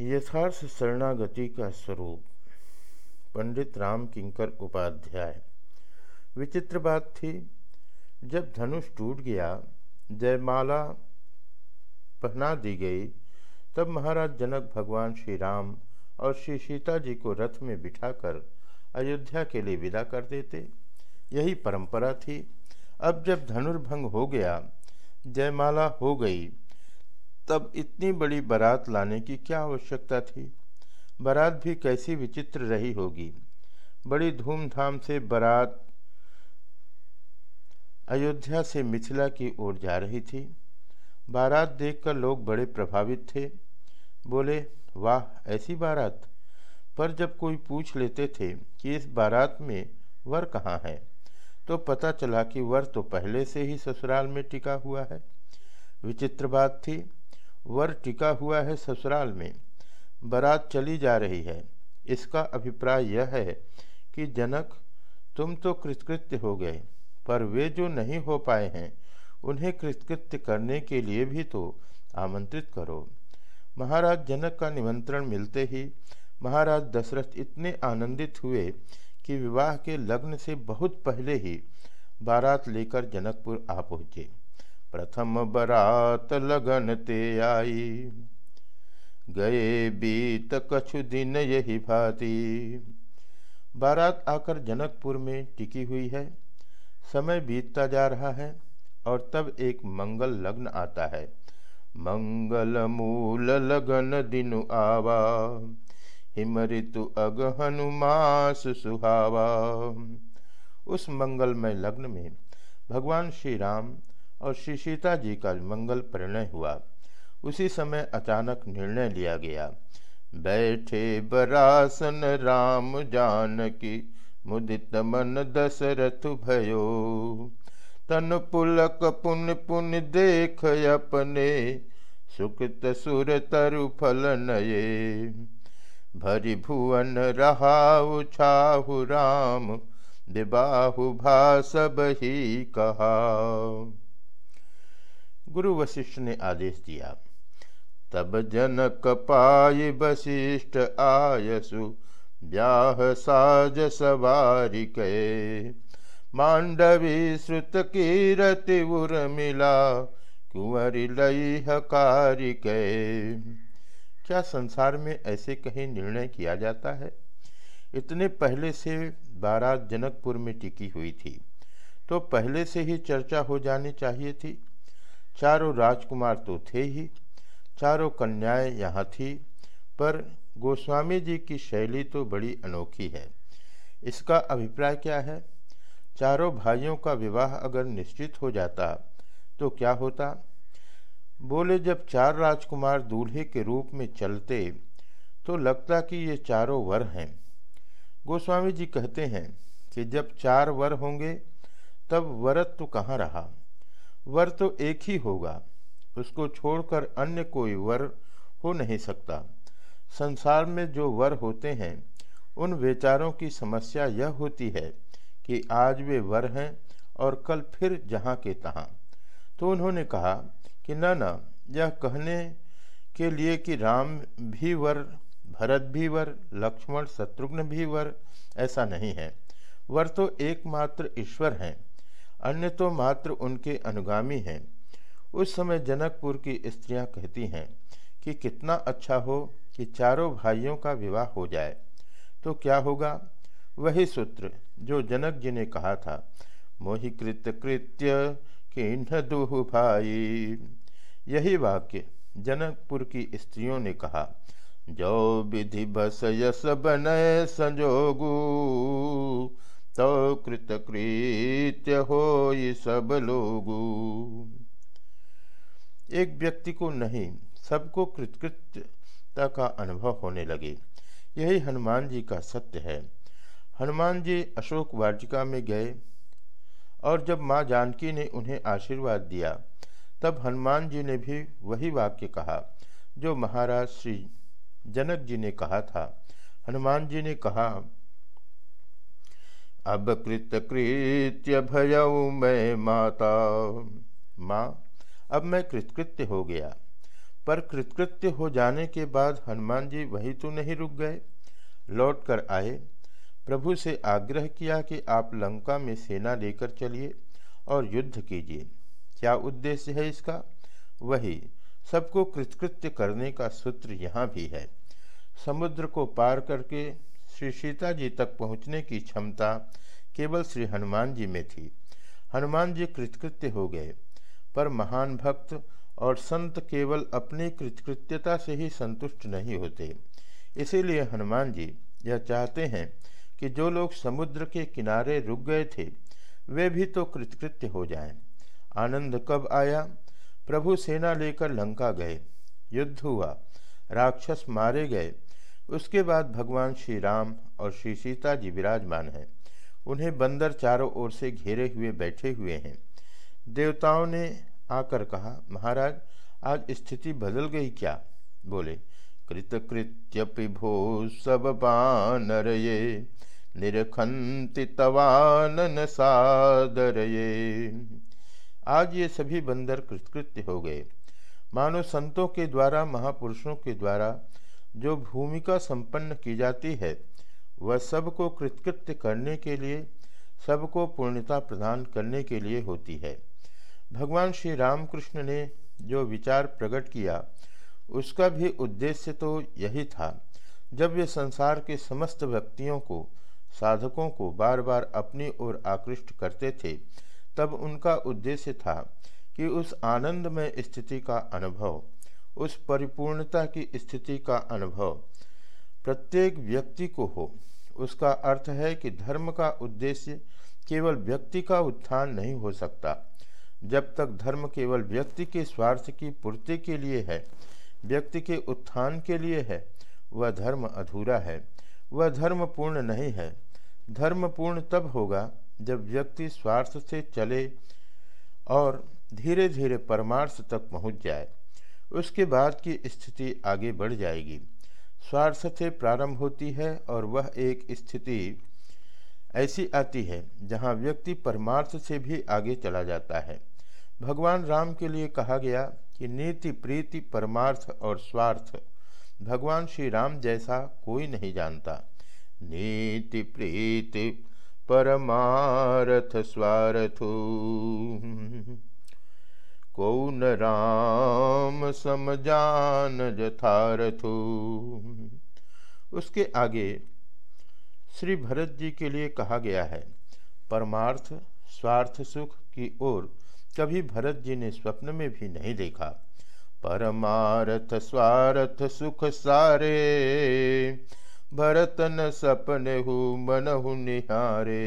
यथार्थ शरणागति का स्वरूप। पंडित राम किंकर उपाध्याय। विचित्र बात थी, जब धनुष टूट गया, जयमाला पहना दी गई, तब महाराज जनक भगवान श्री राम और श्री सीता जी को रथ में बिठाकर अयोध्या के लिए विदा कर देते। यही परंपरा थी। अब जब धनुर्भंग हो गया, जयमाला हो गई तब इतनी बड़ी बारात लाने की क्या आवश्यकता थी? बारात भी कैसी विचित्र रही होगी। बड़ी धूमधाम से बारात अयोध्या से मिथिला की ओर जा रही थी। बारात देखकर लोग बड़े प्रभावित थे। बोले, वाह, ऐसी बारात? पर जब कोई पूछ लेते थे कि इस बारात में वर कहाँ है तो पता चला कि वर तो पहले से ही ससुराल में टिका हुआ है। विचित्र बात थी। वर टिका हुआ है ससुराल में। बारात चली जा रही है। इसका अभिप्राय यह है कि जनक, तुम तो कृतकृत्य हो गए, पर वे जो नहीं हो पाए हैं, उन्हें कृतकृत्य करने के लिए भी तो आमंत्रित करो। महाराज जनक का निमंत्रण मिलते ही महाराज दशरथ इतने आनंदित हुए कि विवाह के लग्न से बहुत पहले ही बारात लेकर जनकपुर आ पहुँचे। प्रथम बरात लगन ते आई। गए बीत कछु दिन यही भांति। बारात आकर जनकपुर में टिकी हुई है। समय बीतता जा रहा है और तब एक मंगल लग्न आता है। मंगल मूल लगन दिन आवा हिम ऋतु अग हनुमास सुहावा। उस मंगलमय लग्न में भगवान श्री राम और श्री सीता जी का मंगल परिणय हुआ। उसी समय अचानक निर्णय लिया गया। बैठे बरासन राम जानकी, मुदित मन दशरथ भयो। तन पुलक पुन पुन देख अपने, सुकृत सुर तरु फल नये। भरि भुवन रहा छाहु राम विबाहु भा सब ही कहा गुरु वशिष्ठ ने आदेश दिया। तब जनक पाय वशिष्ठ आयसु, ब्याह साज सवारी के मांडवी श्रुत कीरति उर मिला, कुंवरी लई हकारी के क्या संसार में ऐसे कहीं निर्णय किया जाता है? इतने पहले से बारात जनकपुर में टिकी हुई थी तो पहले से ही चर्चा हो जानी चाहिए थी। चारों राजकुमार तो थे ही, चारों कन्याएँ यहाँ थी, पर गोस्वामी जी की शैली तो बड़ी अनोखी है। इसका अभिप्राय क्या है? चारों भाइयों का विवाह अगर निश्चित हो जाता तो क्या होता? बोले, जब चार राजकुमार दूल्हे के रूप में चलते तो लगता कि ये चारों वर हैं। गोस्वामी जी कहते हैं कि जब चार वर होंगे, तब वरत तो कहाँ रहा? वर तो एक ही होगा, उसको छोड़कर अन्य कोई वर हो नहीं सकता। संसार में जो वर होते हैं, उन विचारों की समस्या यह होती है कि आज वे वर हैं और कल फिर जहाँ के तहाँ। तो उन्होंने कहा कि न न, यह कहने के लिए कि राम भी वर, भरत भी वर, लक्ष्मण, शत्रुघ्न भी वर, ऐसा नहीं है। वर तो एकमात्र ईश्वर हैं। अन्य तो मात्र उनके अनुगामी हैं। उस समय जनकपुर की स्त्रियाँ कहती हैं कि कितना अच्छा हो कि चारों भाइयों का विवाह हो जाए। तो क्या होगा? वही सूत्र जो जनक जी ने कहा था मोहि कृत कृत्य किन्ह दुह भाई। यही वाक्य जनकपुर की स्त्रियों ने कहा, जो विधि बस यस बनय संजोगू तो कृतकृत्य हो ये सब लोगू। एक व्यक्ति को नहीं, सबको कृतकृत्यता का अनुभव होने लगे। यही हनुमान जी का सत्य है। हनुमान जी अशोक वाटिका में गए और जब माँ जानकी ने उन्हें आशीर्वाद दिया, तब हनुमान जी ने भी वही वाक्य कहा, जो महाराज श्री जनक जी ने कहा था। हनुमान जी ने कहा अब कृतकृत्य भयऊ मैं माता। माँ, अब मैं कृतकृत्य हो गया। पर कृतकृत्य हो जाने के बाद हनुमान जी वही तो नहीं रुक गए। लौट कर आए। प्रभु से आग्रह किया कि आप लंका में सेना लेकर चलिए और युद्ध कीजिए। क्या उद्देश्य है इसका? वही, सबको कृतकृत्य करने का सूत्र यहाँ भी है। समुद्र को पार करके श्री सीता जी तक पहुँचने की क्षमता केवल श्री हनुमान जी में थी। हनुमान जी कृतकृत्य हो गए। पर महान भक्त और संत केवल अपनी कृतकृत्यता से ही संतुष्ट नहीं होते। इसीलिए हनुमान जी यह चाहते हैं कि जो लोग समुद्र के किनारे रुक गए थे, वे भी तो कृतकृत्य हो जाएँ। आनंद कब आया? प्रभु सेना लेकर लंका गए। युद्ध हुआ। राक्षस मारे गए। उसके बाद भगवान श्री राम और श्री सीता जी विराजमान हैं। उन्हें बंदर चारों ओर से घेरे हुए बैठे हुए हैं। देवताओं ने आकर कहा, महाराज, आज स्थिति बदल गई क्या? बोले कृतकृत्य भो सब बानर ये निरखंति तवानन सादर ये आज ये सभी बंदर कृतकृत्य हो गए। मानो संतों के द्वारा, महापुरुषों के द्वारा जो भूमिका संपन्न की जाती है, वह सबको कृतकृत्य करने के लिए, सबको पूर्णता प्रदान करने के लिए होती है। भगवान श्री रामकृष्ण ने जो विचार प्रकट किया, उसका भी उद्देश्य तो यही था, जब वे संसार के समस्त व्यक्तियों को, साधकों को बार बार अपनी ओर आकृष्ट करते थे, तब उनका उद्देश्य था कि उस आनंदमय स्थिति का अनुभव उस परिपूर्णता की स्थिति का अनुभव। प्रत्येक व्यक्ति को हो। उसका अर्थ है कि धर्म का उद्देश्य केवल व्यक्ति का उत्थान नहीं हो सकता। जब तक धर्म केवल व्यक्ति के स्वार्थ की पूर्ति के लिए है, व्यक्ति के उत्थान के लिए है, वह धर्म अधूरा है। वह धर्म पूर्ण नहीं है। धर्म पूर्ण तब होगा जब व्यक्ति स्वार्थ से चले और धीरे धीरे परमार्थ तक पहुँच जाए। उसके बाद की स्थिति आगे बढ़ जाएगी। स्वार्थ से प्रारंभ होती है और वह एक स्थिति ऐसी आती है, जहाँ व्यक्ति परमार्थ से भी आगे चला जाता है। भगवान राम के लिए कहा गया कि नीति, प्रीति, परमार्थ और स्वार्थ, भगवान श्री राम जैसा कोई नहीं जानता। नीति, प्रीति, परमार्थ, स्वार्थ। कौन राम समजान जथारथु उसके आगे श्री भरत जी के लिए कहा गया है, परमार्थ, स्वार्थ, सुख की ओर कभी भरत जी ने स्वप्न में भी नहीं देखा। परमार्थ, स्वार्थ, सुख सारे, भरत न सपने हु, मन हु निहारे।